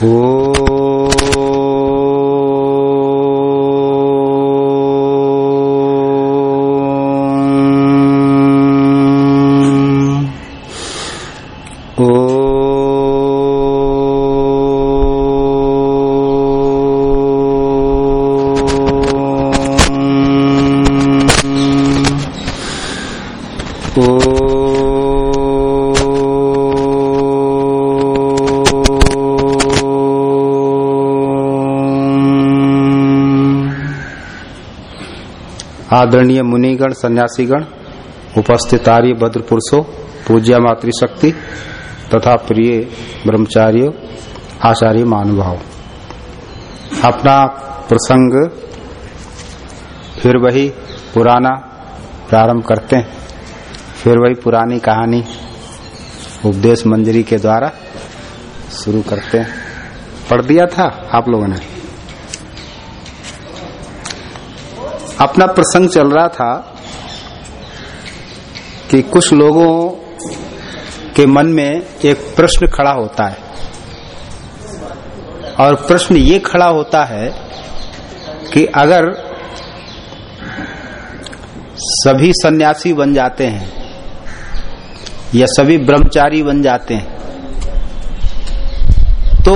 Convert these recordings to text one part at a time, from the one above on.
Oh. आदरणीय मुनिगण, सन्यासीगण उपस्थित आर्य भद्र पुरुषों पूज्या मातृशक्ति तथा प्रिय ब्रह्मचार्य, आचार्य महानुभाव। अपना प्रसंग फिर वही पुराना प्रारंभ करते हैं। फिर वही पुरानी कहानी, उपदेश मंजरी के द्वारा शुरू करते हैं। पढ़ दिया था आप लोगों ने? अपना प्रसंग चल रहा था कि कुछ लोगों के मन में एक प्रश्न खड़ा होता है। और प्रश्न ये खड़ा होता है कि अगर सभी सन्यासी बन जाते हैं या सभी ब्रह्मचारी बन जाते हैं तो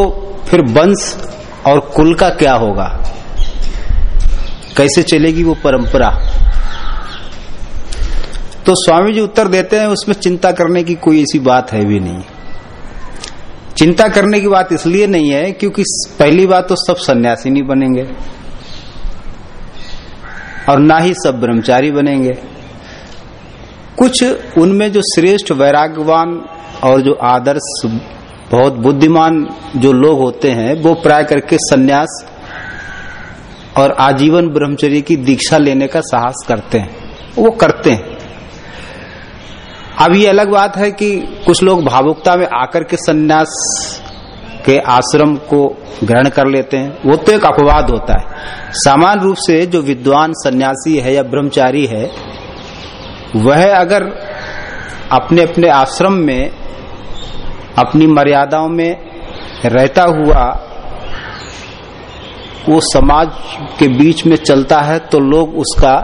फिर वंश और कुल का क्या होगा? कैसे चलेगी वो परंपरा? तो स्वामी जी उत्तर देते हैं, उसमें चिंता करने की कोई ऐसी बात है भी नहीं। चिंता करने की बात इसलिए नहीं है क्योंकि पहली बात तो सब सन्यासी नहीं बनेंगे। और ना ही सब ब्रह्मचारी बनेंगे। कुछ उनमें जो श्रेष्ठ वैराग्यवान और जो आदर्श, बहुत बुद्धिमान जो लोग होते हैं, वो प्राय करके सन्यास और आजीवन ब्रह्मचर्य की दीक्षा लेने का साहस करते हैं। वो करते हैं। अब ये अलग बात है कि कुछ लोग भावुकता में आकर के सन्यास के आश्रम को ग्रहण कर लेते हैं। वो तो एक अपवाद होता है। सामान्य रूप से जो विद्वान सन्यासी है या ब्रह्मचारी है, वह अगर अपने अपने आश्रम में, अपनी मर्यादाओं में रहता हुआ वो समाज के बीच में चलता है तो लोग उसका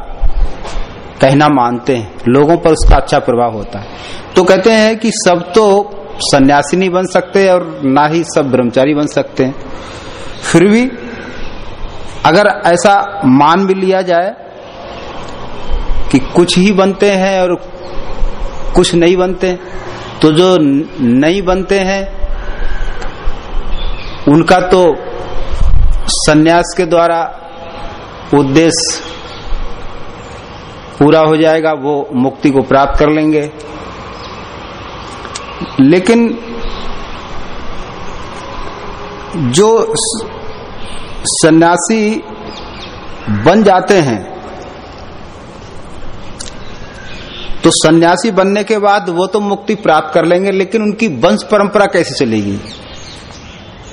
कहना मानते हैं। लोगों पर उसका अच्छा प्रभाव होता है। तो कहते हैं कि सब तो सन्यासी नहीं बन सकते और ना ही सब ब्रह्मचारी बन सकते हैं। फिर भी अगर ऐसा मान भी लिया जाए कि कुछ ही बनते हैं और कुछ नहीं बनते तो जो नहीं बनते हैं, उनका तो सन्यास के द्वारा उद्देश्य पूरा हो जाएगा, वो मुक्ति को प्राप्त कर लेंगे। लेकिन जो सन्यासी बन जाते हैं तो सन्यासी बनने के बाद वो तो मुक्ति प्राप्त कर लेंगे, लेकिन उनकी वंश परंपरा कैसे चलेगी?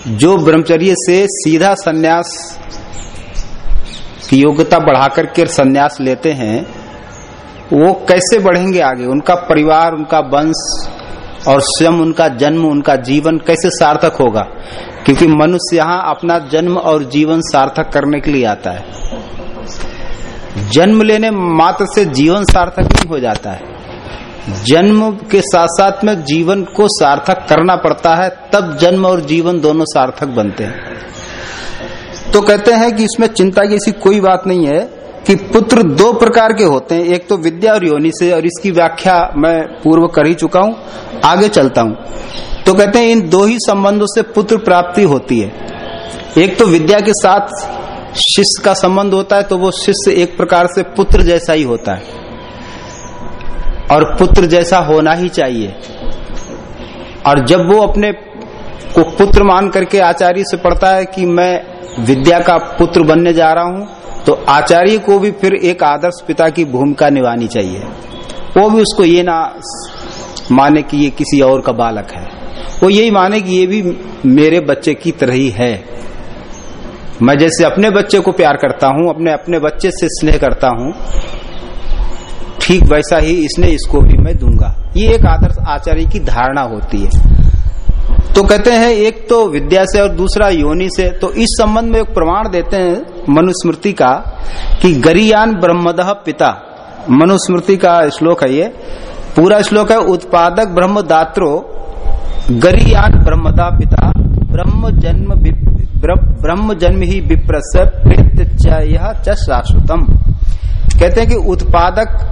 जो ब्रह्मचर्य से सीधा सन्यास की योग्यता बढ़ाकर के सन्यास लेते हैं, वो कैसे बढ़ेंगे आगे? उनका परिवार, उनका वंश और स्वयं, उनका जन्म, उनका जीवन कैसे सार्थक होगा? क्योंकि मनुष्य यहाँ अपना जन्म और जीवन सार्थक करने के लिए आता है। जन्म लेने मात्र से जीवन सार्थक नहीं हो जाता है। जन्म के साथ साथ में जीवन को सार्थक करना पड़ता है, तब जन्म और जीवन दोनों सार्थक बनते हैं। तो कहते हैं कि इसमें चिंता की ऐसी कोई बात नहीं है कि पुत्र दो प्रकार के होते हैं, एक तो विद्या और योनि से, और इसकी व्याख्या मैं पूर्व कर ही चुका हूँ, आगे चलता हूँ। तो कहते हैं इन दो ही संबंधों से पुत्र प्राप्ति होती है। एक तो विद्या के साथ शिष्य का संबंध होता है तो वो शिष्य एक प्रकार से पुत्र जैसा ही होता है। और पुत्र जैसा होना ही चाहिए। और जब वो अपने को पुत्र मान करके आचार्य से पढ़ता है कि मैं विद्या का पुत्र बनने जा रहा हूँ तो आचार्य को भी फिर एक आदर्श पिता की भूमिका निभानी चाहिए। वो भी उसको ये ना माने कि ये किसी और का बालक है। वो यही माने कि ये भी मेरे बच्चे की तरह ही है। मैं जैसे अपने बच्चे को प्यार करता हूँ, अपने अपने बच्चे से स्नेह करता हूँ ठीक वैसा ही इसने इसको भी मैं दूँगा। ये एक आदर्श आचार्य की धारणा होती है। तो कहते हैं, एक तो विद्या से और दूसरा योनि से। तो इस संबंध में एक प्रमाण देते हैं मनुस्मृति का कि गरियान ब्रह्मद पिता। मनुस्मृति का श्लोक है ये। पूरा श्लोक है, उत्पादक ब्रह्म दात्रो गरियान ब्रह्मदा पिता। ब्रह्म जन्म ब्रह्म जन्म ही विप्रस प्रेत च शाश्वतम। कहते हैं कि उत्पादक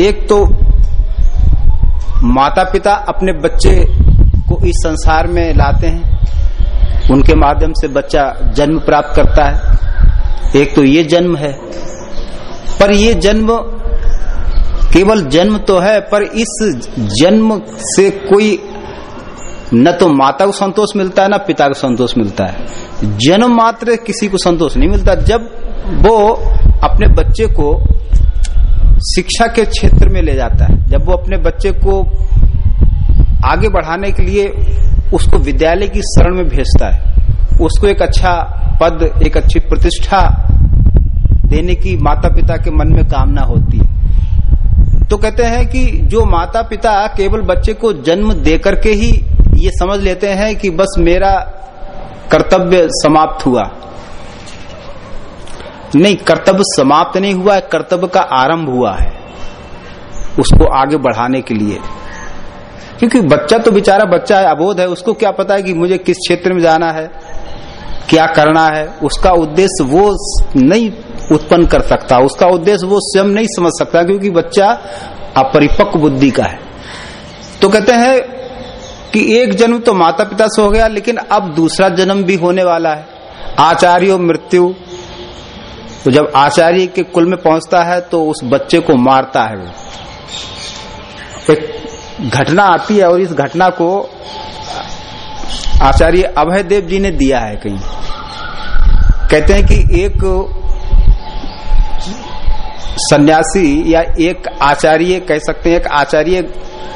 एक तो माता पिता अपने बच्चे को इस संसार में लाते हैं। उनके माध्यम से बच्चा जन्म प्राप्त करता है। एक तो ये जन्म है। पर ये जन्म केवल जन्म तो है, पर इस जन्म से कोई न तो माता को संतोष मिलता है, न पिता को संतोष मिलता है। जन्म मात्र किसी को संतोष नहीं मिलता। जब वो अपने बच्चे को शिक्षा के क्षेत्र में ले जाता है। जब वो अपने बच्चे को आगे बढ़ाने के लिए उसको विद्यालय की शरण में भेजता है, उसको एक अच्छा पद, एक अच्छी प्रतिष्ठा देने की माता पिता के मन में कामना होती है। तो कहते हैं कि जो माता पिता केवल बच्चे को जन्म देकर के ही ये समझ लेते हैं कि बस मेरा कर्तव्य समाप्त हुआ। नहीं, कर्तव्य समाप्त नहीं हुआ है, कर्तव्य का आरंभ हुआ है उसको आगे बढ़ाने के लिए। क्योंकि बच्चा तो बेचारा बच्चा है, अबोध है, उसको क्या पता है कि मुझे किस क्षेत्र में जाना है, क्या करना है, उसका उद्देश्य वो नहीं उत्पन्न कर सकता, उसका उद्देश्य वो स्वयं नहीं समझ सकता, क्योंकि बच्चा अपरिपक्व बुद्धि का है। तो कहते हैं कि एक जन्म तो माता पिता से हो गया, लेकिन अब दूसरा जन्म भी होने वाला है। आचार्यो मृत्यु तो जब आचार्य के कुल में पहुँचता है तो उस बच्चे को मारता है वो। एक घटना आती है और इस घटना को आचार्य अभय देव जी ने दिया है कहीं। कहते हैं कि एक सन्यासी या एक आचार्य कह सकते हैं, एक आचार्य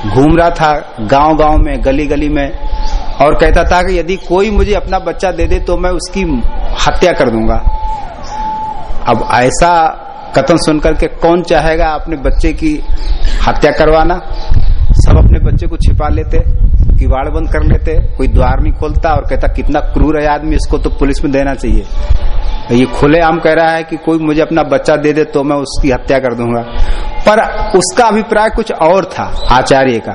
घूम रहा था गाँव गाँव में गली गली में, और कहता था कि यदि कोई मुझे अपना बच्चा दे दे तो मैं उसकी हत्या कर दूँगा। अब ऐसा कथन सुनकर के कौन चाहेगा अपने बच्चे की हत्या करवाना? सब अपने बच्चे को छिपा लेते, किवाड़ बंद कर लेते, कोई द्वार नहीं खोलता और कहता, कितना क्रूर है आदमी, इसको तो पुलिस में देना चाहिए। ये खुले आम कह रहा है कि कोई मुझे अपना बच्चा दे दे तो मैं उसकी हत्या कर दूँगा। पर उसका अभिप्राय कुछ और था, आचार्य का।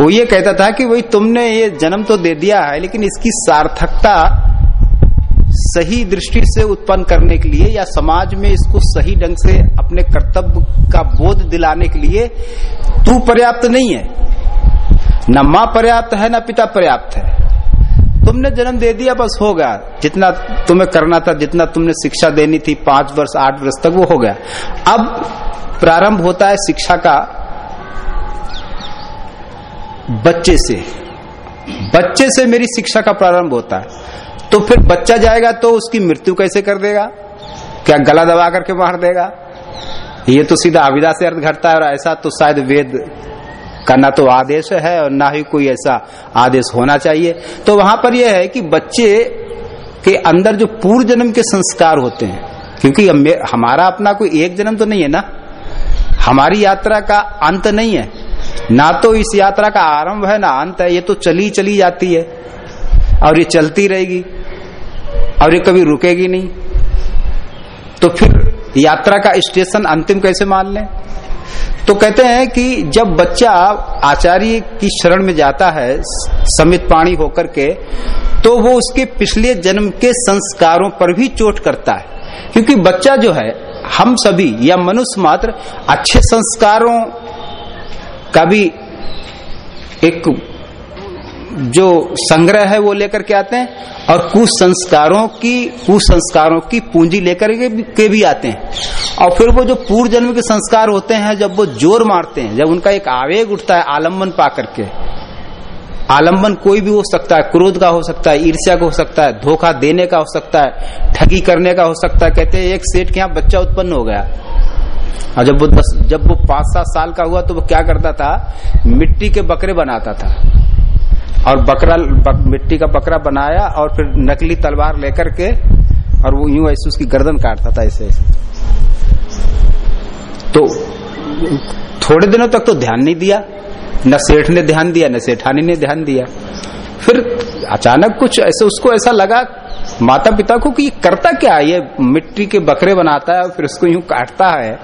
वो ये कहता था कि, वही तुमने ये जन्म तो दे दिया है, लेकिन इसकी सार्थकता सही दृष्टि से उत्पन्न करने के लिए या समाज में इसको सही ढंग से अपने कर्तव्य का बोध दिलाने के लिए तू पर्याप्त नहीं है। न माँ पर्याप्त है, न पिता पर्याप्त है। तुमने जन्म दे दिया, बस हो गया। जितना तुम्हें करना था, जितना तुमने शिक्षा देनी थी, पाँच वर्ष, आठ वर्ष तक वो हो गया। अब प्रारंभ होता है शिक्षा का बच्चे से। बच्चे से मेरी शिक्षा का प्रारंभ होता है। तो फिर बच्चा जाएगा तो उसकी मृत्यु कैसे कर देगा? क्या गला दबा करके मार देगा? ये तो सीधा अविदा से अर्थ घटता है और ऐसा तो शायद वेद का ना तो आदेश है और ना ही कोई ऐसा आदेश होना चाहिए। तो वहाँ पर यह है कि बच्चे के अंदर जो पूर्व जन्म के संस्कार होते हैं, क्योंकि हमारा अपना कोई एक जन्म तो नहीं है ना? हमारी यात्रा का अंत नहीं है। ना तो इस यात्रा का आरंभ है, ना अंत है, ये तो चली चली जाती है। और ये चलती रहेगी। और ये कभी रुकेगी नहीं। तो फिर यात्रा का स्टेशन अंतिम कैसे मान लें? तो कहते हैं कि जब बच्चा आचार्य की शरण में जाता है, समित पाणी होकर के तो वो उसके पिछले जन्म के संस्कारों पर भी चोट करता है। क्योंकि बच्चा जो है, हम सभी या मनुष्य मात्र अच्छे संस्कारों का भी एक जो संग्रह है वो लेकर के आते हैं और कुसंस्कारों की कुसंस्कारों की पूंजी लेकर के भी आते हैं। और फिर वो जो पूर्व जन्म के संस्कार होते हैं, जब वो ज़ोर मारते हैं, जब उनका एक आवेग उठता है आलंबन पा करके आलंबन कोई भी हो सकता है, क्रोध का हो सकता है, ईर्ष्या का हो सकता है, धोखा देने का हो सकता है, ठगी करने का हो सकता है, कहते हैं, एक सेठ के यहाँ बच्चा उत्पन्न हो गया। और जब वो दस, जब वो पाँच सात साल का हुआ तो वो क्या करता था? मिट्टी के बकरे बनाता था। और बकरा बक, मिट्टी का बकरा बनाया और फिर नकली तलवार लेकर के और वो यूँ ऐसे उसकी गर्दन काटता था ऐसे ऐसे। तो थोड़े दिनों तक तो ध्यान नहीं दिया न सेठ ने ध्यान दिया न सेठानी ने ध्यान दिया। फिर अचानक कुछ ऐसे उसको ऐसा लगा माता पिता को कि ये करता क्या ये मिट्टी के बकरे बनाता है और फिर उसको यूँ काटता है।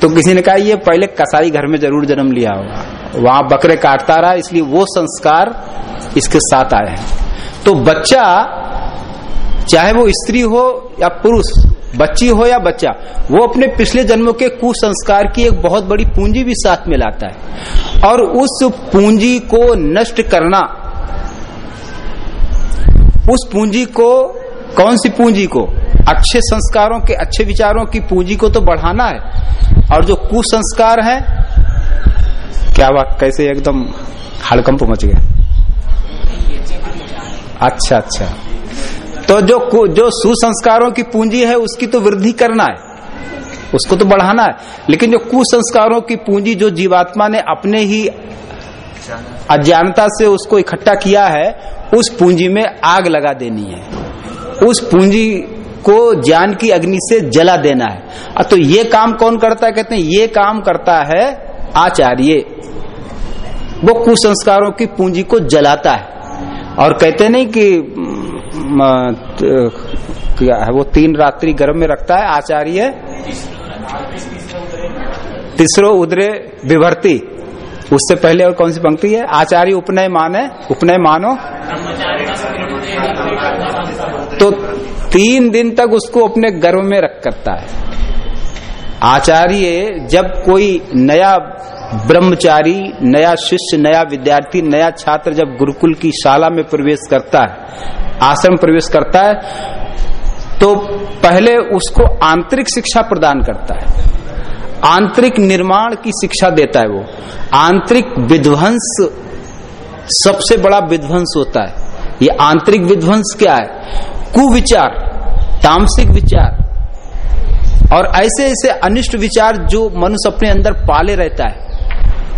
तो किसी ने कहा ये पहले कसाई घर में ज़रूर जन्म लिया होगा। वहाँ बकरे काटता रहा, इसलिए वो संस्कार इसके साथ आए हैं। तो बच्चा, चाहे वो स्त्री हो या पुरुष, बच्ची हो या बच्चा, वो अपने पिछले जन्मों के कुसंस्कार की एक बहुत बड़ी पूंजी भी साथ में लाता है। और उस पूंजी को नष्ट करना, उस पूंजी को, कौन सी पूंजी को? अच्छे संस्कारों के, अच्छे विचारों की पूंजी को तो बढ़ाना है। और जो कुसंस्कार है क्या बात कैसे एकदम हड़कंप मच गया? अच्छा अच्छा। तो जो जो सुसंस्कारों की पूंजी है, उसकी तो वृद्धि करना है। उसको तो बढ़ाना है। लेकिन जो कुसंस्कारों की पूंजी जो जीवात्मा ने अपने ही अज्ञानता से उसको इकट्ठा किया है, उस पूंजी में आग लगा देनी है। उस पूंजी को ज्ञान की अग्नि से जला देना है। तो ये काम कौन करता है? कहते हैं, ये काम करता है आचार्य, वो कुसंस्कारों की पूंजी को जलाता है। और कहते नहीं कि वो तीन रात्रि गर्भ में रखता है, आचार्य। तीसरो उदरे विभर्ती। उससे पहले और कौन सी पंक्ति है? आचार्य उपनय माने उपनय मानो। तो तीन दिन तक उसको अपने गर्भ में रख करता है। आचार्य, जब कोई नया ब्रह्मचारी, नया शिष्य, नया विद्यार्थी, नया छात्र जब गुरुकुल की शाला में प्रवेश करता है, आश्रम प्रवेश करता है तो पहले उसको आंतरिक शिक्षा प्रदान करता है। आंतरिक निर्माण की शिक्षा देता है वो। आंतरिक विध्वंस, सबसे बड़ा विध्वंस होता है। ये आंतरिक विध्वंस क्या है? कुविचार, तामसिक विचार। और ऐसे ऐसे अनिष्ट विचार जो मनुष्य अपने अंदर पाले रहता है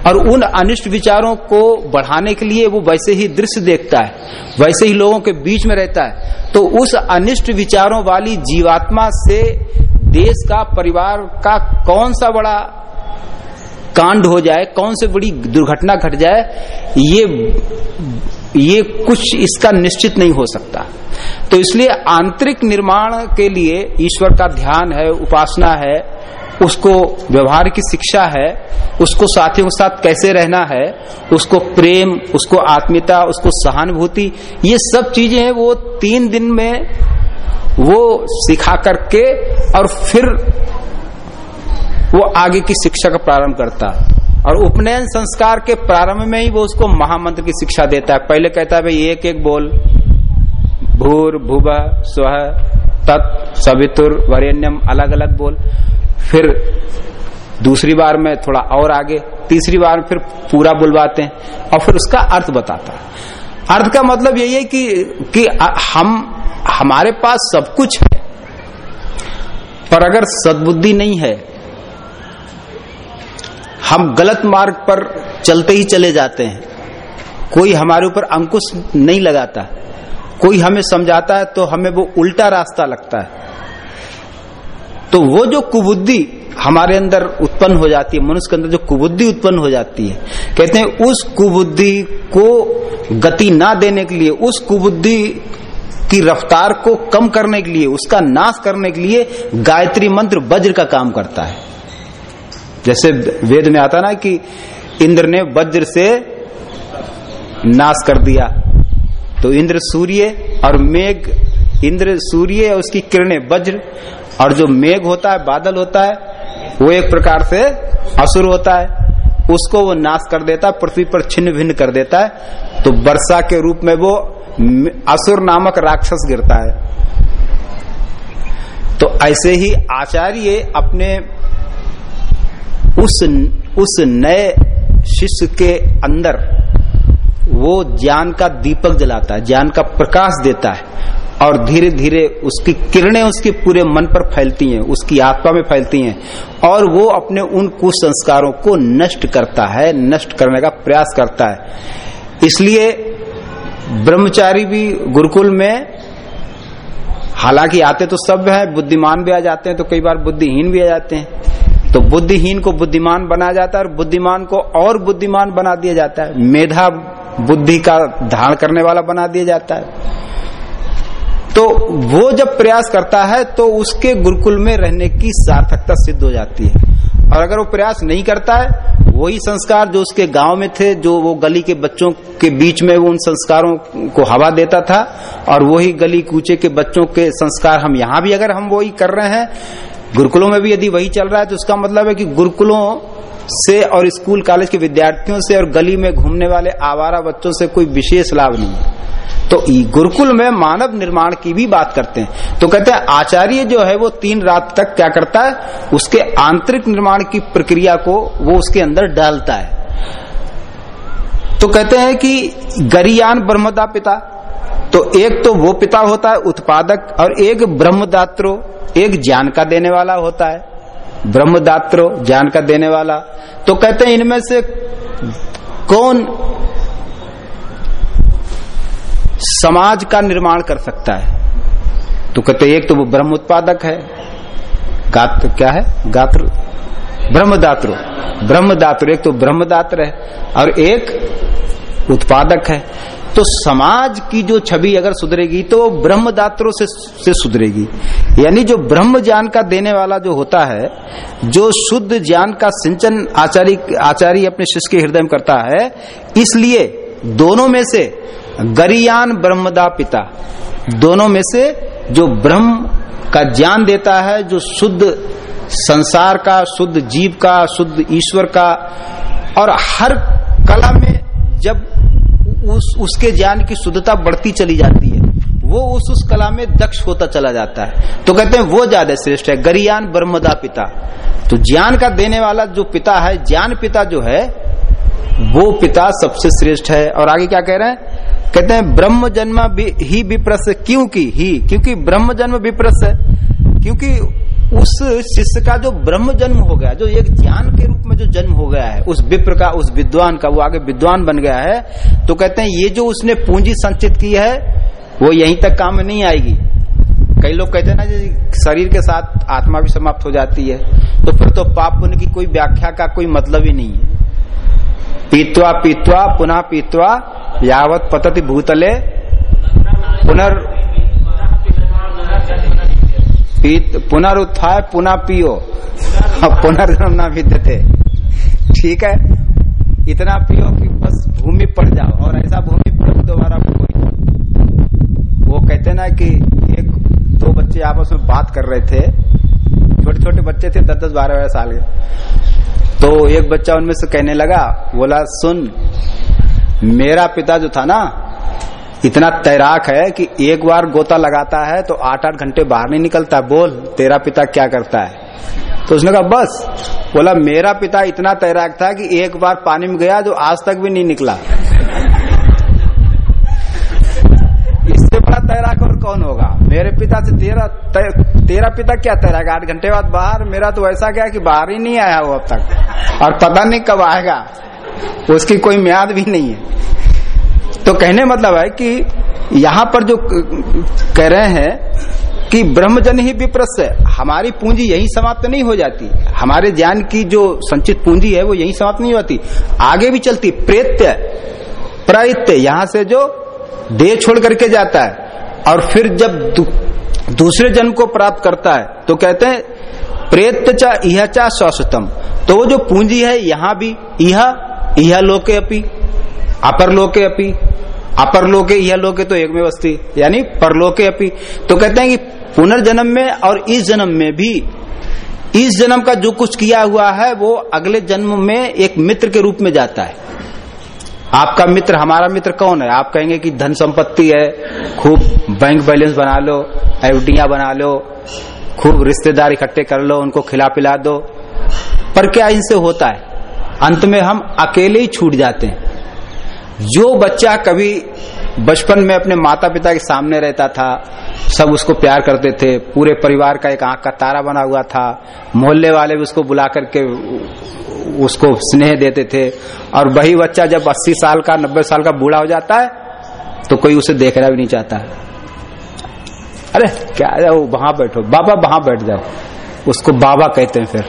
और उन अनिष्ट विचारों को बढ़ाने के लिए वो वैसे ही दृश्य देखता है, वैसे ही लोगों के बीच में रहता है। तो उस अनिष्ट विचारों वाली जीवात्मा से देश का, परिवार का कौन सा बड़ा कांड हो जाए, कौन से बड़ी दुर्घटना घट जाए, ये ये कुछ इसका निश्चित नहीं हो सकता। तो इसलिए आंतरिक निर्माण के लिए ईश्वर का ध्यान है, उपासना है, उसको व्यवहार की शिक्षा है, उसको साथियों के साथ कैसे रहना है, उसको प्रेम, उसको आत्मीयता, उसको सहानुभूति, ये सब चीज़ें हैं वो तीन दिन में वो सिखा करके और फिर वो आगे की शिक्षा का प्रारंभ करता और उपनयन संस्कार के प्रारंभ में ही वो उसको महामंत्र की शिक्षा देता है। पहले कहता है, भाई, एक एक बोल। भूर भूब स्व, तत्, सवितुर वरेण्यम अलग अलग बोल। फिर दूसरी बार में थोड़ा और आगे, तीसरी बार फिर पूरा बुलवाते हैं और फिर उसका अर्थ बताता है। अर्थ का मतलब यही है कि कि हम, हमारे पास सब कुछ है, पर अगर सद्बुद्धि नहीं है हम गलत मार्ग पर चलते ही चले जाते हैं। कोई हमारे ऊपर अंकुश नहीं लगाता। कोई हमें समझाता है तो हमें वो उल्टा रास्ता लगता है। तो वो जो कुबुद्धि हमारे अंदर उत्पन्न हो जाती है, मनुष्य के अंदर जो कुबुद्धि उत्पन्न हो जाती है, कहते हैं, उस कुबुद्धि को गति ना देने के लिए, उस कुबुद्धि की रफ्तार को कम करने के लिए, उसका नाश करने के लिए गायत्री मंत्र वज्र का काम करता है। जैसे वेद में आता ना कि इंद्र ने वज्र से नाश कर दिया। तो इंद्र सूर्य और मेघ, इंद्र सूर्य और उसकी किरणें, वज्र और जो मेघ होता है, बादल होता है, वो एक प्रकार से असुर होता है। उसको वो नाश कर देता है पृथ्वी पर छिन्न भिन्न कर देता है। तो वर्षा के रूप में वो असुर नामक राक्षस गिरता है। तो ऐसे ही आचार्य अपने उस उस नए शिष्य के अंदर वो ज्ञान का दीपक जलाता है, ज्ञान का प्रकाश देता है और धीरे धीरे उसकी किरणें उसके पूरे मन पर फैलती हैं, उसकी आत्मा में फैलती हैं और वो अपने उन कुसंस्कारों को नष्ट करता है, नष्ट करने का प्रयास करता है। इसलिए ब्रह्मचारी भी गुरुकुल में, हालाँकि आते तो सब है, बुद्धिमान भी आ जाते हैं तो कई बार बुद्धिहीन भी आ जाते हैं। तो बुद्धिहीन को बुद्धिमान बनाया जाता है और बुद्धिमान को और बुद्धिमान बना दिया जाता है। मेधा बुद्धि का धारण करने वाला बना दिया जाता है। तो वो जब प्रयास करता है तो उसके गुरुकुल में रहने की सार्थकता सिद्ध हो जाती है। और अगर वो प्रयास नहीं करता है, वही संस्कार जो उसके गाँव में थे, जो वो गली के बच्चों के बीच में वो उन संस्कारों को हवा देता था, और वही गली कूचे के बच्चों के संस्कार हम यहाँ भी अगर हम वही कर रहे हैं गुरुकुलों में भी यदि वही चल रहा है तो उसका मतलब है कि गुरुकुलों से और स्कूल, कॉलेज के विद्यार्थियों से और गली में घूमने वाले आवारा बच्चों से कोई विशेष लाभ नहीं है। तो गुरुकुल में मानव निर्माण की भी बात करते हैं। तो कहते हैं, आचार्य जो है वो तीन रात तक क्या करता है? उसके आंतरिक निर्माण की प्रक्रिया को वो उसके अंदर डालता है। तो कहते हैं कि गरियान ब्रह्मदा पिता तो एक तो वो पिता होता है, उत्पादक, और एक ब्रह्मदात्रो, एक ज्ञान का देने वाला होता है। ब्रह्मदात्रो, ज्ञान का देने वाला। तो कहते हैं इनमें से कौन समाज का निर्माण कर सकता है? तो कहते एक तो वो ब्रह्म उत्पादक है। गात्र क्या है? गात्र, ब्रह्मदात्र। ब्रह्मदात्र, एक तो ब्रह्मदात्र है, और एक उत्पादक है। तो समाज की जो छवि अगर सुधरेगी तो ब्रह्मदात्रों से, से सुधरेगी। यानी जो ब्रह्म ज्ञान का देने वाला जो होता है जो शुद्ध ज्ञान का सिंचन आचार्य आचार्य अपने शिष्य के हृदय में करता है इसलिए दोनों में से गरियान ब्रह्मदा पिता दोनों में से जो ब्रह्म का ज्ञान देता है जो शुद्ध संसार का शुद्ध जीव का शुद्ध ईश्वर का और हर कला में जब उस, उसके ज्ञान की शुद्धता बढ़ती चली जाती है। वो उस उस कला में दक्ष होता चला जाता है। तो कहते हैं, वो ज़्यादा श्रेष्ठ है, गरियान ब्रह्मदा पिता। तो ज्ञान का देने वाला जो पिता है, ज्ञान पिता जो है, वो पिता सबसे श्रेष्ठ है। और आगे क्या कह रहे हैं? कहते हैं ब्रह्म जन्म ही विप्रस क्योंकि, ही, क्योंकि ब्रह्म जन्म विप्रस है। क्योंकि उस शिष्य का जो ब्रह्म जन्म हो गया, जो एक ज्ञान के रूप में जो जन्म हो गया है, उस विप्र का, उस विद्वान का, वो आगे विद्वान बन गया है तो कहते हैं ये जो उसने पूंजी संचित की है, वो यहीं तक काम में नहीं आएगी। कई लोग कहते हैं ना जी, शरीर के साथ आत्मा भी समाप्त हो जाती है तो फिर तो पाप पुण्य की कोई व्याख्या का कोई मतलब ही नहीं है। पीतवा पीतवा, पुनः पीतवा, यावत पतति भूतले, पुनर् पुनरुत्थाय पुनः पियो पुनर्जन्म न विद्यते ठीक है? इतना पियो कि बस भूमि पड़ जाओ। और ऐसा भूमि पड़ दोबारा कोई वो कहते ना कि एक, दो बच्चे आपस में बात कर रहे थे। छोटे छोटे बच्चे थे दस दस बारह बारह साल के। तो एक बच्चा उनमें से कहने लगा, बोला, सुन, मेरा पिता जो था ना इतना तैराक है कि एक बार गोता लगाता है तो आठ आठ घंटे बाहर नहीं निकलता। बोल, तेरा पिता क्या करता है? तो उसने कहा, बस। बोला, मेरा पिता इतना तैराक था कि एक बार पानी में गया जो आज तक भी नहीं निकला। इससे बड़ा तैराक और कौन होगा? मेरे पिता से तेरा तेरा पिता क्या तैराक? आठ घंटे बाद बाहर, मेरा तो ऐसा गया कि बाहर ही नहीं आया वो अब तक। और पता नहीं कब आएगा। उसकी कोई म्याद भी नहीं है। तो कहने मतलब है कि यहाँ पर जो कह रहे हैं कि ब्रह्मजन ही विप्रस है, हमारी पूंजी यही समाप्त नहीं हो जाती। हमारे ज्ञान की जो संचित पूंजी है, वो यही समाप्त नहीं होती। आगे भी चलती, प्रेत्य प्रत्य यहाँ से जो देह छोड़ करके जाता है। और फिर जब दूसरे जन्म को प्राप्त करता है तो कहते हैं प्रेत चा यह चा शाश्वतम। तो वो जो पूंजी है, यहाँ भी यह लोके अपी, अपर लोके अपी अपर लोके यह लोके तो एक में वस्ती यानी परलोके अपी। तो कहते हैं कि पुनर्जन्म में और इस जन्म में भी, इस जन्म का जो कुछ किया हुआ है, वो अगले जन्म में एक मित्र के रूप में जाता है। आपका मित्र, हमारा मित्र कौन है? आप कहेंगे कि धन संपत्ति है, खूब बैंक बैलेंस बना लो एफडिया बना लो, खूब रिश्तेदार इकट्ठे कर लो, उनको खिला पिला दो। पर क्या इनसे होता है? अंत में हम अकेले ही छूट जाते हैं। जो बच्चा कभी बचपन में अपने माता पिता के सामने रहता था, सब उसको प्यार करते थे, पूरे परिवार का एक आँख का तारा बना हुआ था, मोहल्ले वाले भी उसको बुला करके उसको स्नेह देते थे, और वही बच्चा जब 80 साल का 90 साल का बूढ़ा हो जाता है तो कोई उसे देखना भी नहीं चाहता। अरे, क्या वहाँ बैठो, बाबा वहाँ बैठ जाओ, उसको बाबा कहते हैं फिर।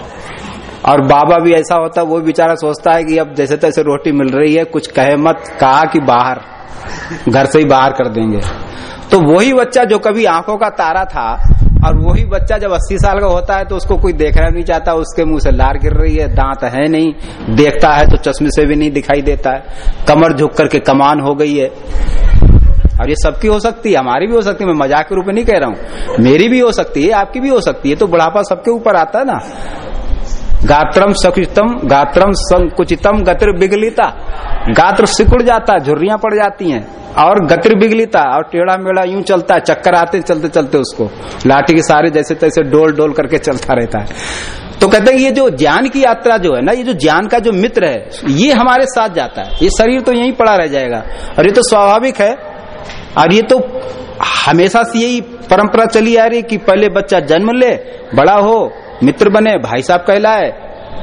और बाबा भी ऐसा होता, वो बेचारा सोचता है कि अब जैसे तैसे रोटी मिल रही है, कुछ कहे मत, कहा कि बाहर, घर से ही बाहर कर देंगे। तो वही बच्चा जो कभी आँखों का तारा था, और वही बच्चा जब 80 साल का होता है तो उसको कोई देखना नहीं चाहता, उसके मुँह से लार गिर रही है, दांत है नहीं, देखता है तो चश्मे से भी नहीं दिखाई देता है। कमर झुक करके कमान हो गई है। और ये सबकी हो सकती है, हमारी भी हो सकती है, मैं मज़ाक के रूप में नहीं कह रहा हूँ। मेरी भी हो सकती है, आपकी भी हो सकती है तो बुढ़ापा सबके ऊपर आता है ना। गात्रम सकुचितम गात्रम संकुचितम गतिर बिगलिता गात्र सिकुड़ जाता, झुर्रियाँ पड़ जाती हैं, और गतिर बिगलिता और टेढ़ा मेढ़ा यूँ चलता है चक्कर आते चलते चलते उसको। लाठी के सारे जैसे तैसे डोल डोल करके चलता रहता है। तो कहते हैं, ये जो ज्ञान की यात्रा जो है ना, ये जो ज्ञान का जो मित्र है, ये हमारे साथ जाता है। ये शरीर तो यहीं पड़ा रह जाएगा। और ये तो स्वाभाविक है। और ये तो हमेशा से यही परंपरा चली आ रही कि पहले बच्चा जन्म ले, बड़ा हो मित्र बने, भाई साहब कहलाए,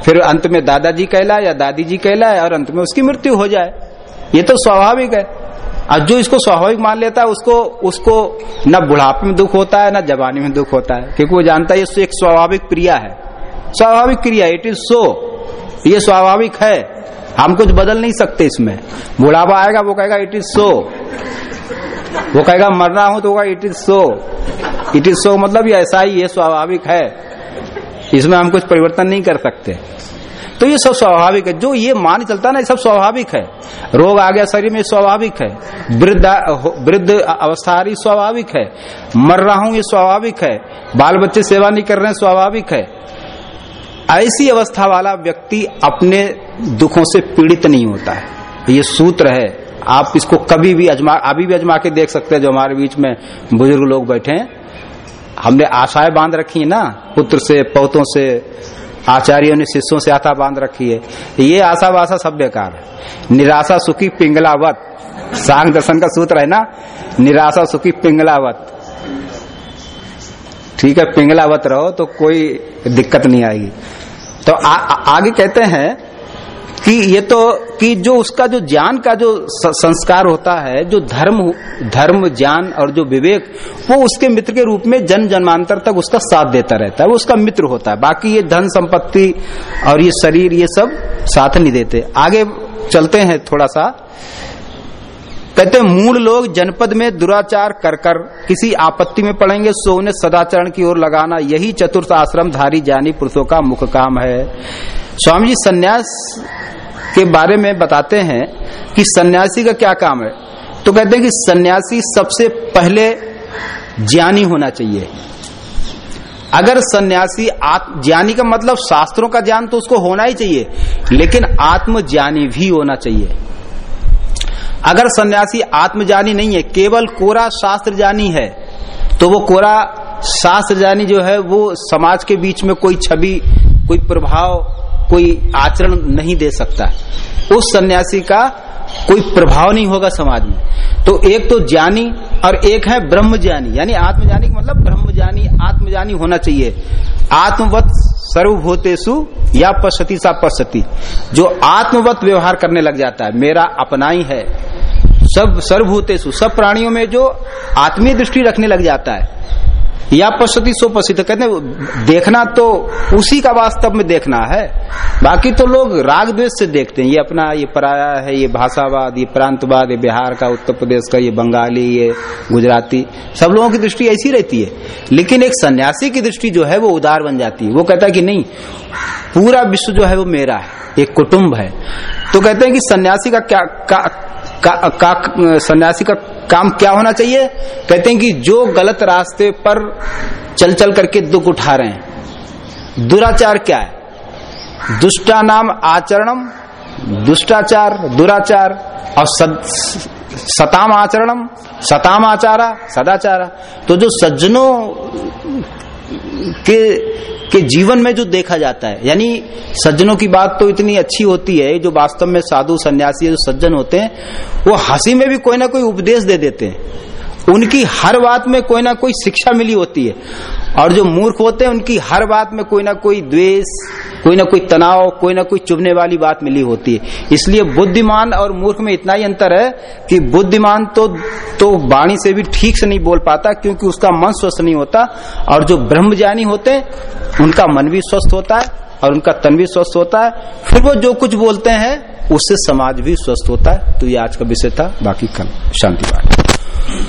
फिर अंत में दादाजी कहलाए या दादी जी कहलाए और अंत में उसकी मृत्यु हो जाए। ये तो स्वाभाविक है। और जो इसको स्वाभाविक मान लेता है, उसको उसको न बुढ़ापे में दुख होता है, न जवानी में दुख होता है, क्योंकि वो जानता है ये एक स्वाभाविक क्रिया है। स्वाभाविक क्रिया इट इज़ सो ये स्वाभाविक है। हम कुछ बदल नहीं सकते इसमें। बुढ़ापा आएगा, वो कहेगा इट इज़ सो वो कहेगा, मरना हो तो it is so it is so मतलब ये ऐसा ही ये स्वाभाविक है। इसमें हम कुछ परिवर्तन नहीं कर सकते। तो ये सब स्वाभाविक है। जो ये मान चलता है ना, ये सब स्वाभाविक है। रोग आ गया, शरीर में स्वाभाविक है। वृद्ध वृद्ध अवस्था रही, स्वाभाविक है। मर रहा हूँ, ये स्वाभाविक है। बाल बच्चे सेवा नहीं कर रहे स्वाभाविक है। ऐसी अवस्था वाला व्यक्ति अपने दुखों से पीड़ित नहीं होता है। ये सूत्र है। आप इसको कभी भी अजमा, अभी भी अजमा के देख सकते हैं, जो हमारे बीच में बुज़ुर्ग लोग बैठे हैं। हमने आशाएँ बाँध रखी है ना पुत्र से पौतों से आचार्यों ने शिष्यों से आशा बाँध रखी है। ये आशा वाशा सब बेकार है। निराशा सुखी पिंगलावत। सांग दर्शन का सूत्र है ना? निराशा सुखी पिंगलावत। ठीक है पिंगलावत रहो तो कोई दिक्कत नहीं आएगी। तो आ, आ, आगे कहते हैं कि ये तो कि जो उसका जो ज्ञान का जो संस्कार होता है, जो धर्म धर्म, ज्ञान और जो विवेक, वो उसके मित्र के रूप में जन जन्मांतर तक उसका साथ देता रहता है। वो उसका मित्र होता है। बाकी ये धन संपत्ति और ये शरीर, ये सब साथ नहीं देते। आगे चलते हैं थोड़ा सा। कहते मूल लोग जनपद में दुराचार कर कर किसी आपत्ति में पड़ेंगे, सो उन्हें सदाचरण की ओर लगाना। यही चतुर्थ आश्रम धारी जानी पुरुषों का मुख्य काम है। स्वामी जी, संन्यास के बारे में बताते हैं कि सन्यासी का क्या काम है। तो कहते हैं कि सन्यासी सबसे पहले ज्ञानी होना चाहिए। अगर सन्यासी ज्ञानी का मतलब शास्त्रों का ज्ञान तो उसको होना ही चाहिए, लेकिन आत्मज्ञानी भी होना चाहिए। अगर सन्यासी आत्मज्ञानी नहीं है, केवल कोरा शास्त्र जानी है तो वो कोरा शास्त्र जानी जो है, वो समाज के बीच में कोई छवि, कोई प्रभाव कोई आचरण नहीं दे सकता। उस सन्यासी का कोई प्रभाव नहीं होगा समाज में। तो एक तो ज्ञानी और एक है ब्रह्मज्ञानी। यानी आत्मज्ञानी का मतलब ब्रह्मज्ञानी, आत्मज्ञानी होना चाहिए। आत्मवत सर्वभूतेशु या पश्यति सा पश्यति। जो आत्मवत व्यवहार करने लग जाता है, मेरा अपना ही। है सब सर्वभूतेशु सब प्राणियों में जो आत्मीय दृष्टि रखने लग जाता है या पश्यति सो पश्चित कहते देखना तो उसी का वास्तव में देखना है। बाकी तो लोग राग द्वेष से देखते हैं। ये अपना ये पराया है ये भाषावाद ये प्रांतवाद ये बिहार का उत्तर प्रदेश का ये बंगाली ये गुजराती सब लोगों की दृष्टि ऐसी रहती है। लेकिन एक सन्यासी की दृष्टि जो है वो उदार बन जाती है। वो कहता है कि नहीं पूरा विश्व जो है वो मेरा है एक कुटुंब है। तो कहते हैं कि सन्यासी का क्या का, का, का सन्यासी का काम क्या होना चाहिए? कहते हैं कि जो गलत रास्ते पर चल चल करके दुख उठा रहे हैं। दुराचार क्या है? दुष्टा नाम आचरणम दुष्टाचार दुराचार और सद, सताम आचरणम सताम आचारा सदाचारा। तो जो सज्जनों के के जीवन में जो देखा जाता है, यानी सज्जनों की बात तो इतनी अच्छी होती है, जो वास्तव में साधु सन्यासी, जो सज्जन होते हैं, वो हँसी में भी कोई ना कोई उपदेश दे देते हैं। उनकी हर बात में कोई ना कोई शिक्षा मिली होती है। और जो मूर्ख होते हैं, उनकी हर बात में कोई ना कोई द्वेष, कोई ना कोई तनाव, कोई ना कोई चुभने वाली बात मिली होती है। इसलिए बुद्धिमान और मूर्ख में इतना ही अंतर है कि बुद्धिमान तो तो वाणी से भी ठीक से नहीं बोल पाता, क्योंकि उसका मन स्वस्थ नहीं होता। और जो ब्रह्मज्ञानी होते हैं, उनका मन भी स्वस्थ होता है और उनका तन भी स्वस्थ होता है। फिर वो जो कुछ बोलते हैं, उससे समाज भी स्वस्थ होता है। तो ये आज का विषय था। बाकी कल शांति बात